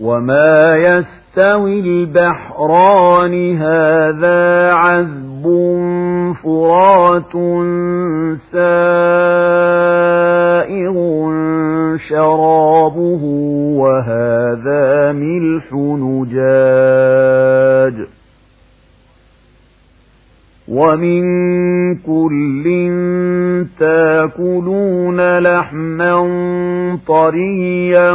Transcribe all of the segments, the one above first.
وما يستوي البحران هذا عذب فرات سائغ شرابه وهذا ملح نجاج ومن كل تاكلون لحما طريا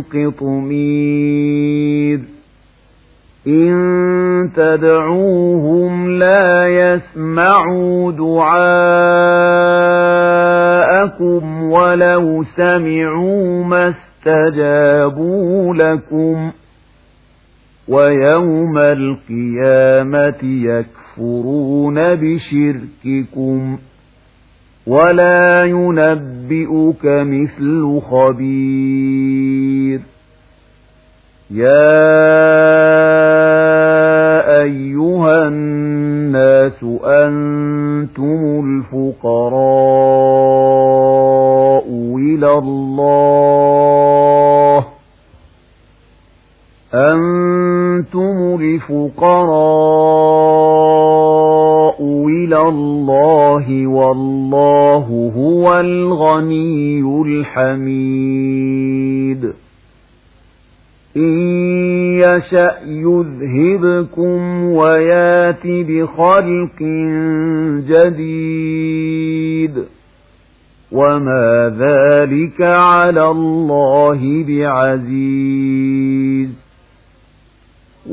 قطمير إن تدعوهم لا يسمعوا دعاءكم ولو سمعوا ما استجابوا لكم. ويوم القيامة يكفر يكفرون بشرككم. ولا ينبئك مثل خبير يا أيها الناس أنتم الفقراء إلى الله أنتم الفقراء إلى الله والله هو الغني الحميد. إن يشأ يذهبكم ويأت بخلق جديد. وما ذلك على الله بعزيز.